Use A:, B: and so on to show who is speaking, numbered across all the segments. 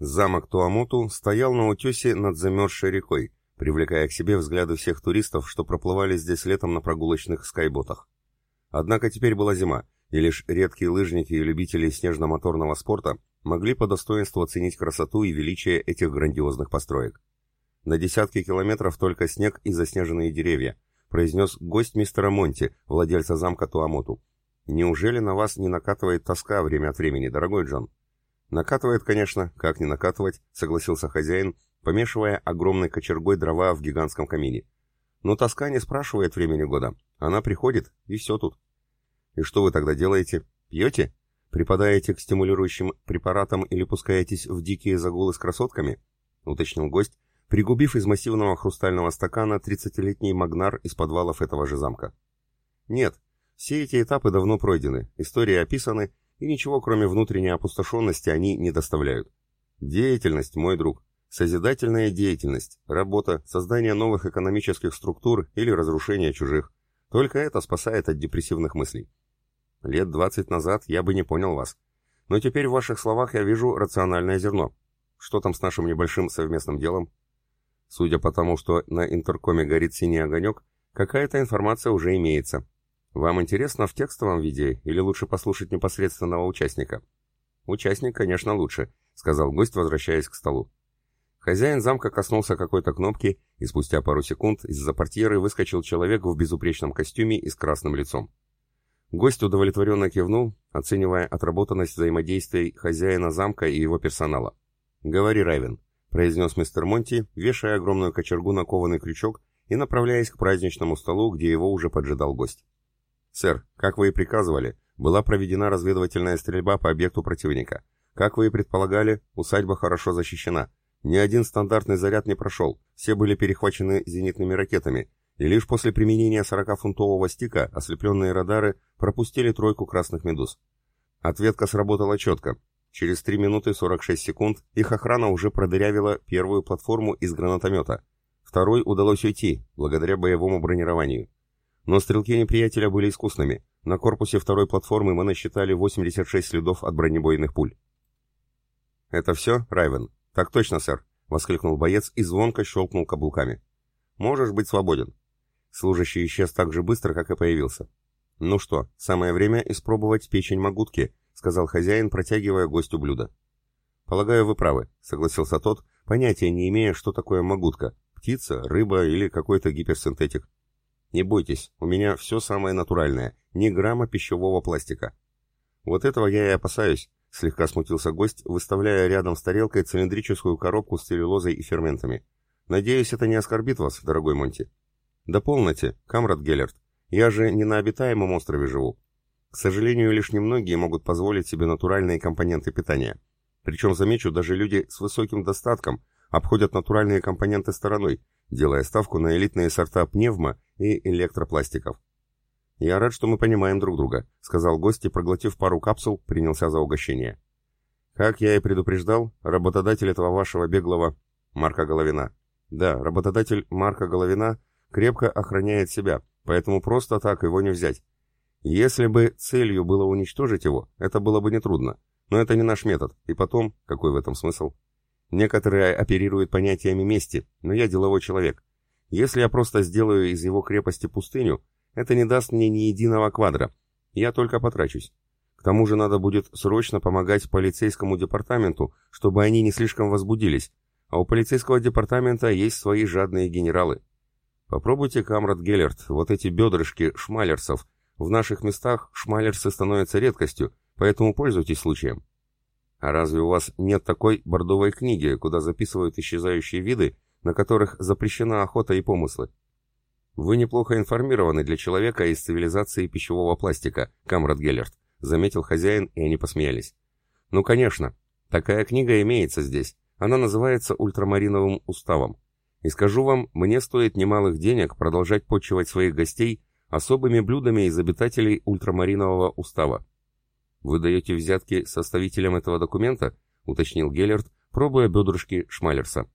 A: Замок Туамоту стоял на утесе над замерзшей рекой, привлекая к себе взгляды всех туристов, что проплывали здесь летом на прогулочных скайботах. Однако теперь была зима, и лишь редкие лыжники и любители снежно-моторного спорта могли по достоинству оценить красоту и величие этих грандиозных построек. На десятки километров только снег и заснеженные деревья, произнес гость мистера Монти, владельца замка Туамоту. Неужели на вас не накатывает тоска время от времени, дорогой Джон? Накатывает, конечно, как не накатывать, согласился хозяин, помешивая огромной кочергой дрова в гигантском камине. Но тоска не спрашивает времени года. Она приходит, и все тут. И что вы тогда делаете? Пьете? Припадаете к стимулирующим препаратам или пускаетесь в дикие загулы с красотками? Уточнил гость, пригубив из массивного хрустального стакана тридцатилетний магнар из подвалов этого же замка. Нет, все эти этапы давно пройдены, истории описаны, и ничего кроме внутренней опустошенности они не доставляют. Деятельность, мой друг, Созидательная деятельность, работа, создание новых экономических структур или разрушение чужих. Только это спасает от депрессивных мыслей. Лет двадцать назад я бы не понял вас. Но теперь в ваших словах я вижу рациональное зерно. Что там с нашим небольшим совместным делом? Судя по тому, что на интеркоме горит синий огонек, какая-то информация уже имеется. Вам интересно в текстовом виде или лучше послушать непосредственного участника? Участник, конечно, лучше, сказал гость, возвращаясь к столу. Хозяин замка коснулся какой-то кнопки, и спустя пару секунд из-за портьеры выскочил человек в безупречном костюме и с красным лицом. Гость удовлетворенно кивнул, оценивая отработанность взаимодействий хозяина замка и его персонала. «Говори, Райвен», — произнес мистер Монти, вешая огромную кочергу на кованый крючок и направляясь к праздничному столу, где его уже поджидал гость. «Сэр, как вы и приказывали, была проведена разведывательная стрельба по объекту противника. Как вы и предполагали, усадьба хорошо защищена. Ни один стандартный заряд не прошел, все были перехвачены зенитными ракетами, и лишь после применения 40-фунтового стика ослепленные радары пропустили тройку красных медуз. Ответка сработала четко. Через 3 минуты 46 секунд их охрана уже продырявила первую платформу из гранатомета. Второй удалось уйти, благодаря боевому бронированию. Но стрелки неприятеля были искусными. На корпусе второй платформы мы насчитали 86 следов от бронебойных пуль. «Это все, Райвен?» «Так точно, сэр», — воскликнул боец и звонко щелкнул каблуками. «Можешь быть свободен». Служащий исчез так же быстро, как и появился. «Ну что, самое время испробовать печень магутки», — сказал хозяин, протягивая гостю блюдо. «Полагаю, вы правы», — согласился тот, понятия не имея, что такое магутка. Птица, рыба или какой-то гиперсинтетик. «Не бойтесь, у меня все самое натуральное, ни грамма пищевого пластика». «Вот этого я и опасаюсь», Слегка смутился гость, выставляя рядом с тарелкой цилиндрическую коробку с целлюлозой и ферментами. «Надеюсь, это не оскорбит вас, дорогой Монти?» «Да полноте, Камрад Геллерт. Я же не на обитаемом острове живу. К сожалению, лишь немногие могут позволить себе натуральные компоненты питания. Причем, замечу, даже люди с высоким достатком обходят натуральные компоненты стороной, делая ставку на элитные сорта пневмо и электропластиков. «Я рад, что мы понимаем друг друга», — сказал гость и, проглотив пару капсул, принялся за угощение. «Как я и предупреждал, работодатель этого вашего беглого Марка Головина. Да, работодатель Марка Головина крепко охраняет себя, поэтому просто так его не взять. Если бы целью было уничтожить его, это было бы нетрудно. Но это не наш метод, и потом, какой в этом смысл? Некоторые оперируют понятиями мести, но я деловой человек. Если я просто сделаю из его крепости пустыню, это не даст мне ни единого квадра. Я только потрачусь. К тому же надо будет срочно помогать полицейскому департаменту, чтобы они не слишком возбудились. А у полицейского департамента есть свои жадные генералы. Попробуйте, Камрад Геллерт, вот эти бедрышки шмалерсов. В наших местах шмалерсы становятся редкостью, поэтому пользуйтесь случаем. А разве у вас нет такой бордовой книги, куда записывают исчезающие виды, на которых запрещена охота и помыслы? «Вы неплохо информированы для человека из цивилизации пищевого пластика, Камрад Геллерт», — заметил хозяин, и они посмеялись. «Ну, конечно. Такая книга имеется здесь. Она называется «Ультрамариновым уставом». И скажу вам, мне стоит немалых денег продолжать почивать своих гостей особыми блюдами из обитателей ультрамаринового устава. «Вы даете взятки составителям этого документа?» — уточнил Геллерт, пробуя бедрышки Шмалерса.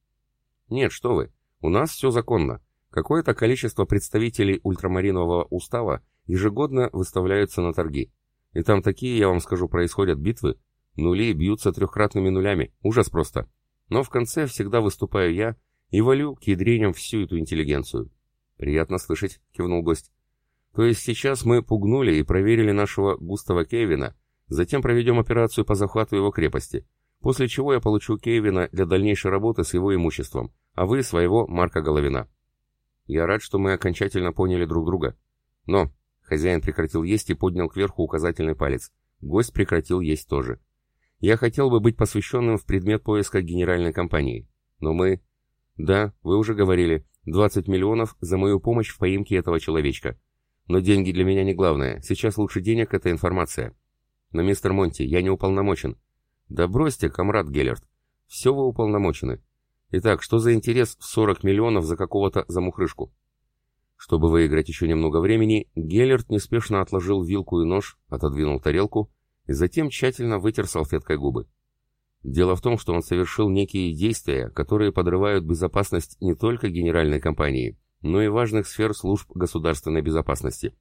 A: «Нет, что вы. У нас все законно. Какое-то количество представителей ультрамаринового устава ежегодно выставляются на торги. И там такие, я вам скажу, происходят битвы.
B: Нули бьются трехкратными нулями, ужас просто. Но в конце всегда выступаю я и валю к всю эту интеллигенцию. «Приятно слышать», — кивнул гость. «То есть сейчас мы пугнули и проверили нашего Густава Кевина, затем проведем операцию по захвату его крепости, после чего я получу Кевина для дальнейшей работы с его имуществом, а вы своего Марка Головина». Я рад, что мы окончательно поняли друг друга. Но хозяин прекратил есть и поднял кверху указательный палец. Гость прекратил есть тоже. Я хотел бы быть посвященным в предмет поиска генеральной компании. Но мы... Да, вы уже говорили, 20 миллионов за мою помощь в поимке этого человечка. Но деньги для меня не главное. Сейчас лучше денег — это информация. Но, мистер Монти, я не уполномочен. Да бросьте, комрад Геллерт. Все вы уполномочены. Итак, что за интерес в 40 миллионов за какого-то замухрышку? Чтобы выиграть еще немного времени, Геллерт неспешно отложил вилку и нож, отодвинул тарелку и затем тщательно вытер салфеткой губы. Дело в том, что он совершил некие действия, которые подрывают безопасность не только генеральной компании, но и важных сфер служб государственной безопасности.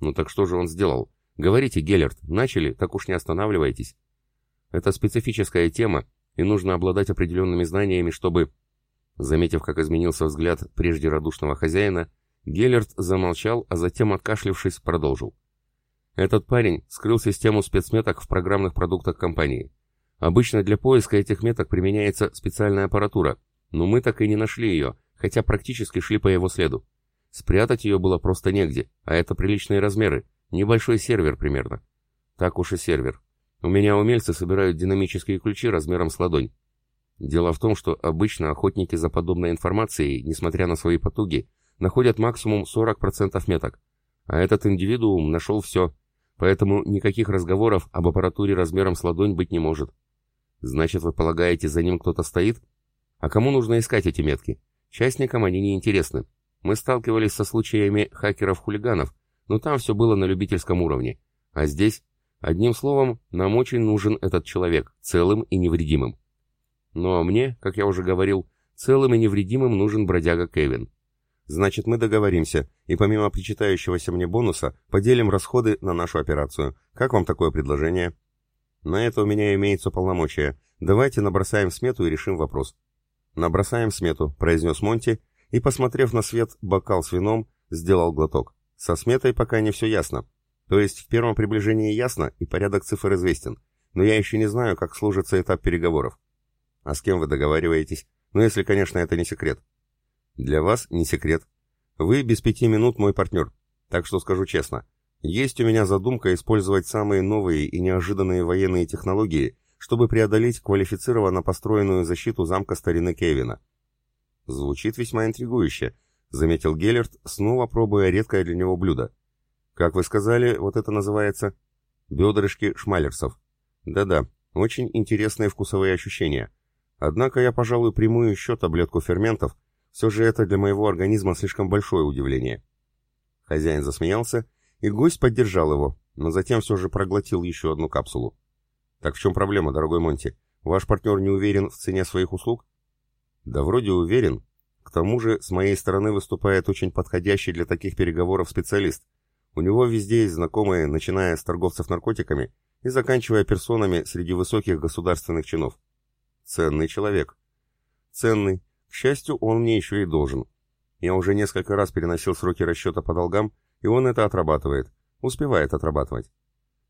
B: Ну так что же он сделал? Говорите, Геллерт, начали, так уж не останавливайтесь. Это специфическая тема, и нужно обладать определенными знаниями, чтобы... Заметив, как изменился взгляд прежде радушного хозяина, Геллерт замолчал, а затем, откашлившись, продолжил. Этот парень скрыл систему спецметок в программных продуктах компании. Обычно для поиска этих меток применяется специальная аппаратура, но мы так и не нашли ее, хотя практически шли по его следу. Спрятать ее было просто негде, а это приличные размеры, небольшой сервер примерно. Так уж и сервер. У меня умельцы собирают динамические ключи размером с ладонь. Дело в том, что обычно охотники за подобной информацией, несмотря на свои потуги, находят максимум 40% меток. А этот индивидуум нашел все, поэтому никаких разговоров об аппаратуре размером с ладонь быть не может. Значит, вы полагаете, за ним кто-то стоит? А кому нужно искать эти метки? Частникам они не интересны. Мы сталкивались со случаями хакеров-хулиганов, но там все было на любительском уровне. А здесь, одним словом, нам очень нужен этот человек, целым и невредимым. Ну а мне, как я уже говорил, целым и невредимым нужен бродяга Кевин. Значит, мы договоримся, и помимо причитающегося мне бонуса, поделим расходы на нашу операцию. Как вам такое предложение? На это у меня имеется полномочия. Давайте набросаем смету и решим вопрос. Набросаем смету, произнес Монти, и, посмотрев на свет бокал с вином, сделал глоток. Со сметой пока не все ясно. То есть в первом приближении ясно, и порядок цифр известен. Но я еще не знаю, как сложится этап переговоров. А с кем вы договариваетесь? Ну, если, конечно, это не секрет. Для вас не секрет. Вы без пяти минут мой партнер. Так что скажу честно, есть у меня задумка использовать самые новые и неожиданные военные технологии, чтобы преодолеть квалифицированно построенную защиту замка старины Кевина. Звучит весьма интригующе, заметил Геллерт, снова пробуя редкое для него блюдо. Как вы сказали, вот это называется бедрышки шмалерсов. Да-да, очень интересные вкусовые ощущения. Однако я, пожалуй, приму еще таблетку ферментов, все же это для моего организма слишком большое удивление. Хозяин засмеялся и гость поддержал его, но затем все же проглотил еще одну капсулу. «Так в чем проблема, дорогой Монти? Ваш партнер не уверен в цене своих услуг?» «Да вроде уверен. К тому же, с моей стороны выступает очень подходящий для таких переговоров специалист. У него везде есть знакомые, начиная с торговцев наркотиками и заканчивая персонами среди высоких государственных чинов. Ценный человек. Ценный. К счастью, он мне еще и должен. Я уже несколько раз переносил сроки расчета по долгам, и он это отрабатывает, успевает отрабатывать.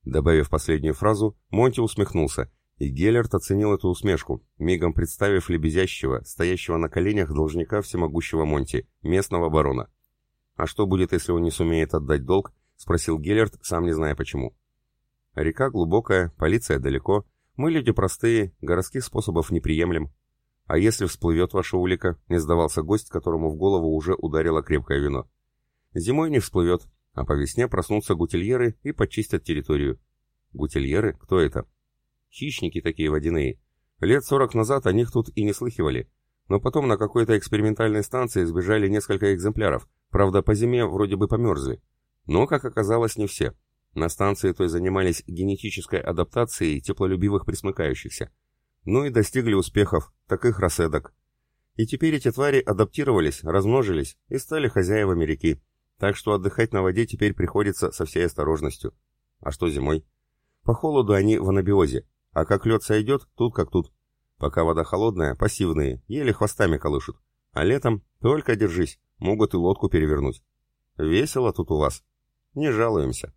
B: Добавив последнюю фразу, Монти усмехнулся, и Геллерт оценил эту усмешку, мигом представив лебезящего, стоящего на коленях должника всемогущего Монти, местного барона. «А что будет, если он не сумеет отдать долг?» — спросил Геллерт, сам не зная почему. «Река глубокая, полиция далеко, мы люди простые, городских способов не приемлем. А если всплывет ваша улика?» — не сдавался гость, которому в голову уже ударило крепкое вино. Зимой не всплывет, а по весне проснутся гутильеры и почистят территорию. Гутильеры? Кто это? Хищники такие водяные. Лет сорок назад о них тут и не слыхивали. Но потом на какой-то экспериментальной станции сбежали несколько экземпляров. Правда, по зиме вроде бы померзли. Но, как оказалось, не все. На станции той занимались генетической адаптацией теплолюбивых присмыкающихся. Ну и достигли успехов, таких раседок. И теперь эти твари адаптировались, размножились и стали хозяевами реки. Так что отдыхать на воде теперь приходится со всей осторожностью. А что зимой? По холоду они в анабиозе.
A: А как лед сойдет, тут как тут. Пока вода холодная, пассивные, еле хвостами колышут. А летом только держись, могут и лодку перевернуть. Весело тут у вас. Не жалуемся.